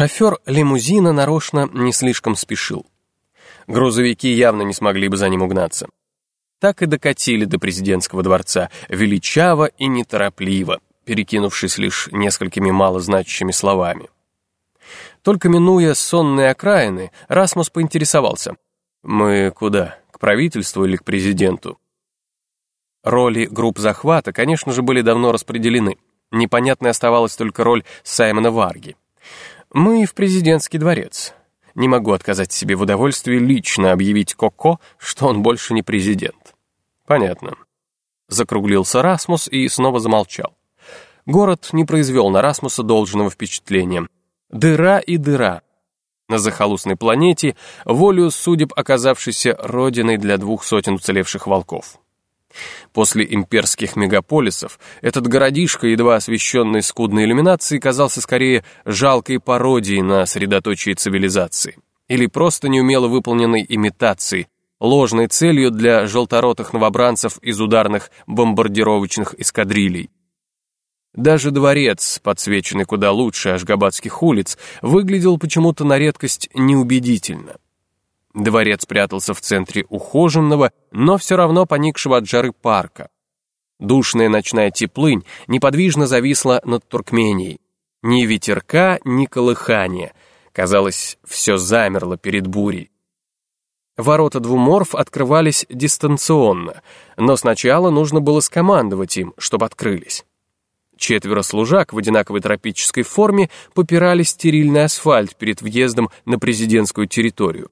Шофер лимузина нарочно не слишком спешил. Грузовики явно не смогли бы за ним угнаться. Так и докатили до президентского дворца, величаво и неторопливо, перекинувшись лишь несколькими малозначащими словами. Только минуя сонные окраины, Расмус поинтересовался. «Мы куда? К правительству или к президенту?» Роли групп захвата, конечно же, были давно распределены. Непонятной оставалась только роль Саймона Варги. «Мы в президентский дворец. Не могу отказать себе в удовольствии лично объявить Коко, что он больше не президент». «Понятно». Закруглился Расмус и снова замолчал. Город не произвел на Расмуса должного впечатления. Дыра и дыра. На захолустной планете, волю судеб оказавшейся родиной для двух сотен уцелевших волков. После имперских мегаполисов этот городишко, едва освещенный скудной иллюминацией, казался скорее жалкой пародией на средоточие цивилизации или просто неумело выполненной имитацией, ложной целью для желторотых новобранцев из ударных бомбардировочных эскадрилей. Даже дворец, подсвеченный куда лучше ашгабадских улиц, выглядел почему-то на редкость неубедительно. Дворец прятался в центре ухоженного, но все равно поникшего от жары парка. Душная ночная теплынь неподвижно зависла над Туркменией. Ни ветерка, ни колыхания. Казалось, все замерло перед бурей. Ворота двуморф открывались дистанционно, но сначала нужно было скомандовать им, чтобы открылись. Четверо служак в одинаковой тропической форме попирали стерильный асфальт перед въездом на президентскую территорию.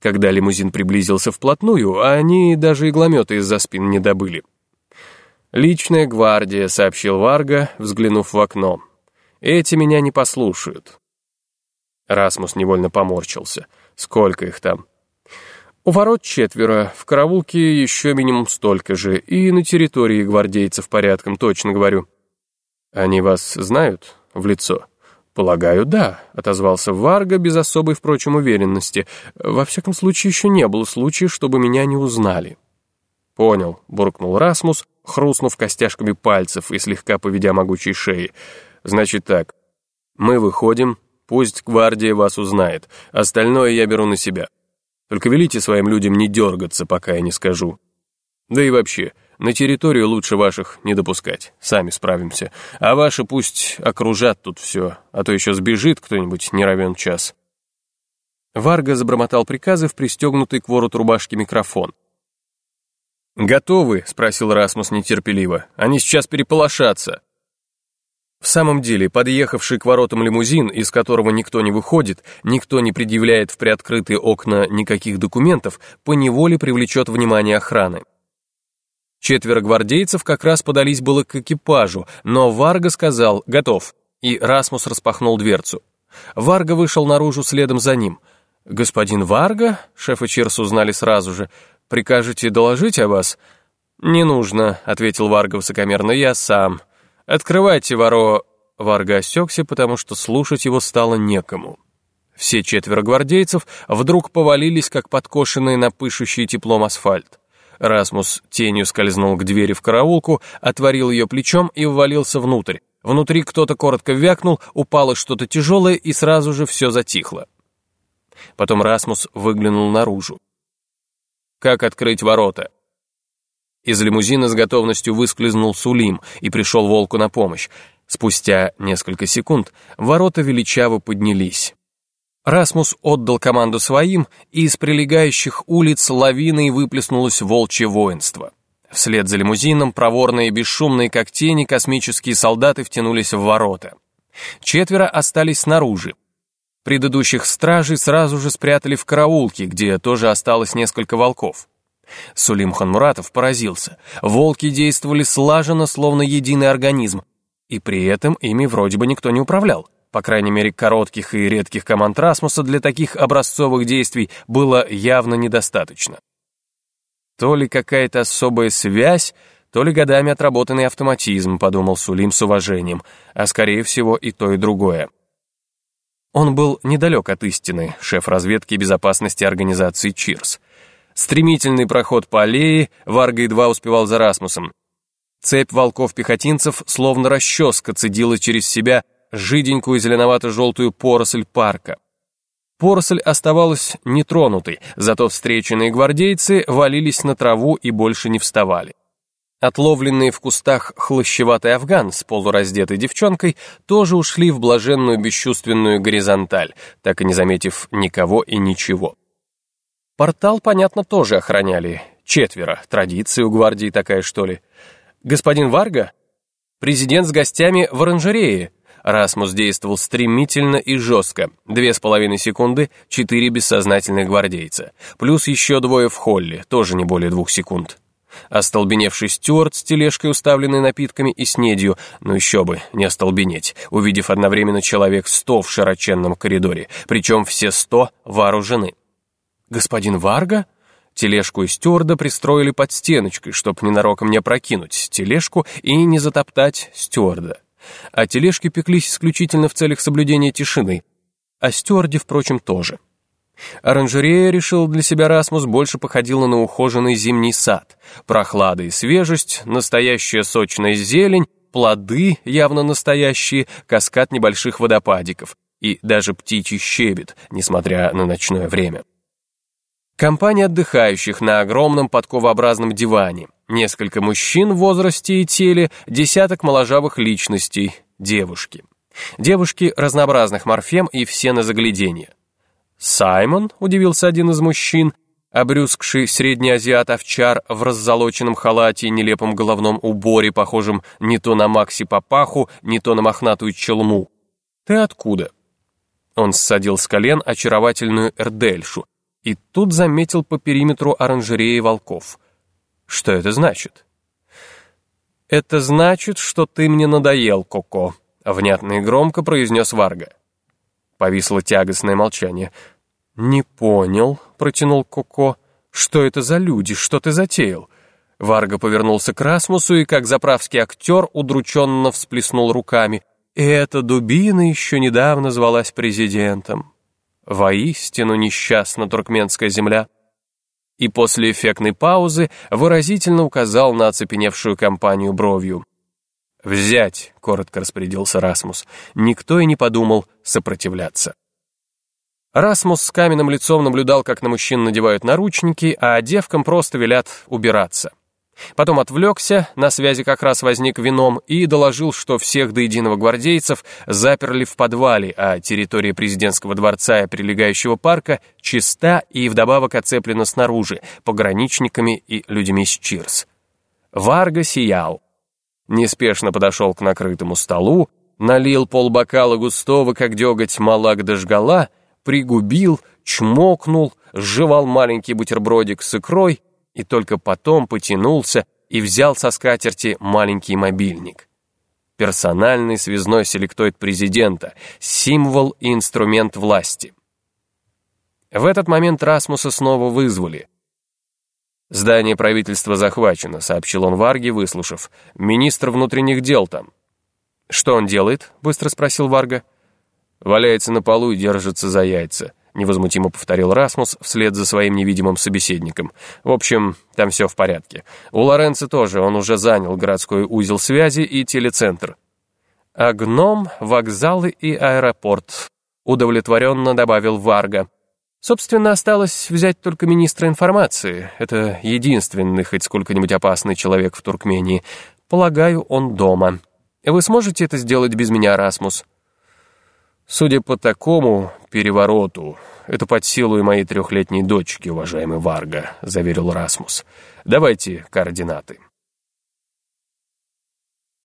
Когда лимузин приблизился вплотную, они даже иглометы из-за спин не добыли. «Личная гвардия», — сообщил Варга, взглянув в окно. «Эти меня не послушают». Расмус невольно поморщился. «Сколько их там?» «У ворот четверо, в караулке еще минимум столько же, и на территории гвардейцев порядком, точно говорю». «Они вас знают в лицо?» «Полагаю, да», — отозвался Варга без особой, впрочем, уверенности. «Во всяком случае, еще не было случая, чтобы меня не узнали». «Понял», — буркнул Расмус, хрустнув костяшками пальцев и слегка поведя могучей шеи. «Значит так, мы выходим, пусть гвардия вас узнает, остальное я беру на себя. Только велите своим людям не дергаться, пока я не скажу. Да и вообще, на территорию лучше ваших не допускать, сами справимся. А ваши пусть окружат тут все, а то еще сбежит кто-нибудь не равен час». Варга забормотал приказы в пристегнутый к вороту рубашки микрофон. «Готовы?» — спросил Расмус нетерпеливо. «Они сейчас переполошатся». В самом деле, подъехавший к воротам лимузин, из которого никто не выходит, никто не предъявляет в приоткрытые окна никаких документов, поневоле привлечет внимание охраны. Четверо гвардейцев как раз подались было к экипажу, но Варга сказал «готов», и Расмус распахнул дверцу. Варга вышел наружу следом за ним. «Господин Варга?» — шеф и Чирс узнали сразу же. «Прикажете доложить о вас?» «Не нужно», — ответил Варга высокомерно, — «я сам». «Открывайте, воро...» Варга осекся, потому что слушать его стало некому. Все четверо гвардейцев вдруг повалились, как подкошенные на пышущий теплом асфальт. Расмус тенью скользнул к двери в караулку, отворил ее плечом и ввалился внутрь. Внутри кто-то коротко вякнул, упало что-то тяжелое, и сразу же все затихло. Потом Расмус выглянул наружу. «Как открыть ворота?» Из лимузина с готовностью выскользнул Сулим и пришел волку на помощь. Спустя несколько секунд ворота величаво поднялись. Расмус отдал команду своим, и из прилегающих улиц лавиной выплеснулось волчье воинство. Вслед за лимузином проворные, бесшумные, как тени, космические солдаты втянулись в ворота. Четверо остались снаружи. Предыдущих стражей сразу же спрятали в караулке, где тоже осталось несколько волков. Сулим Ханмуратов поразился. Волки действовали слаженно, словно единый организм, и при этом ими вроде бы никто не управлял. По крайней мере, коротких и редких команд Расмуса для таких образцовых действий было явно недостаточно. То ли какая-то особая связь, то ли годами отработанный автоматизм, подумал Сулим с уважением, а скорее всего и то, и другое. Он был недалек от истины, шеф разведки безопасности организации ЧИРС. Стремительный проход по аллее Варга едва успевал за Расмусом. Цепь волков-пехотинцев словно расческа цедила через себя жиденькую зеленовато-желтую поросль парка. Поросль оставалась нетронутой, зато встреченные гвардейцы валились на траву и больше не вставали. Отловленные в кустах хлощеватый афган с полураздетой девчонкой тоже ушли в блаженную бесчувственную горизонталь, так и не заметив никого и ничего. Портал, понятно, тоже охраняли. Четверо. Традиция у гвардии такая, что ли. Господин Варга? Президент с гостями в оранжерее. Расмус действовал стремительно и жестко. Две с половиной секунды, четыре бессознательных гвардейца. Плюс еще двое в холле, тоже не более двух секунд. Остолбеневший стюарт с тележкой, уставленной напитками и снедью, но еще бы, не остолбенеть, увидев одновременно человек сто в широченном коридоре, причем все сто вооружены. «Господин Варга?» Тележку и стюарда пристроили под стеночкой, чтоб ненароком не опрокинуть тележку и не затоптать стюарда. А тележки пеклись исключительно в целях соблюдения тишины, а стюарде, впрочем, тоже. Оранжерея, решил для себя Расмус, больше походила на ухоженный зимний сад. Прохлада и свежесть, настоящая сочная зелень, плоды, явно настоящие, каскад небольших водопадиков и даже птичий щебет, несмотря на ночное время. Компания отдыхающих на огромном подковообразном диване, несколько мужчин в возрасте и теле, десяток моложавых личностей, девушки. Девушки разнообразных морфем и все на загляденье. «Саймон?» — удивился один из мужчин, обрюзгший средний азиат-овчар в раззолоченном халате и нелепом головном уборе, похожем не то на Макси Папаху, не то на мохнатую челму. «Ты откуда?» Он ссадил с колен очаровательную эрдельшу и тут заметил по периметру оранжереи волков. «Что это значит?» «Это значит, что ты мне надоел, Коко», — внятно и громко произнес Варга. Повисло тягостное молчание. «Не понял», — протянул Коко. «Что это за люди? Что ты затеял?» Варга повернулся к Расмусу и, как заправский актер, удрученно всплеснул руками. «Эта дубина еще недавно звалась президентом. Воистину несчастна туркменская земля». И после эффектной паузы выразительно указал на оцепеневшую компанию бровью. «Взять!» — коротко распорядился Расмус. Никто и не подумал сопротивляться. Расмус с каменным лицом наблюдал, как на мужчин надевают наручники, а девкам просто велят убираться. Потом отвлекся, на связи как раз возник вином, и доложил, что всех до единого гвардейцев заперли в подвале, а территория президентского дворца и прилегающего парка чиста и вдобавок оцеплена снаружи, пограничниками и людьми с Чирс. Варга сиял неспешно подошел к накрытому столу, налил полбокала густого, как деготь, малак дожгала, пригубил, чмокнул, сживал маленький бутербродик с икрой и только потом потянулся и взял со скатерти маленький мобильник. Персональный связной селектоид президента, символ и инструмент власти. В этот момент Расмуса снова вызвали — «Здание правительства захвачено», — сообщил он Варге, выслушав. «Министр внутренних дел там». «Что он делает?» — быстро спросил Варга. «Валяется на полу и держится за яйца», — невозмутимо повторил Расмус вслед за своим невидимым собеседником. «В общем, там все в порядке. У Лоренца тоже, он уже занял городской узел связи и телецентр». «А гном, вокзалы и аэропорт», — удовлетворенно добавил Варга. Собственно, осталось взять только министра информации. Это единственный хоть сколько-нибудь опасный человек в Туркмении. Полагаю, он дома. Вы сможете это сделать без меня, Расмус? Судя по такому перевороту, это под силу и моей трехлетней дочки, уважаемый Варга, заверил Расмус. Давайте координаты.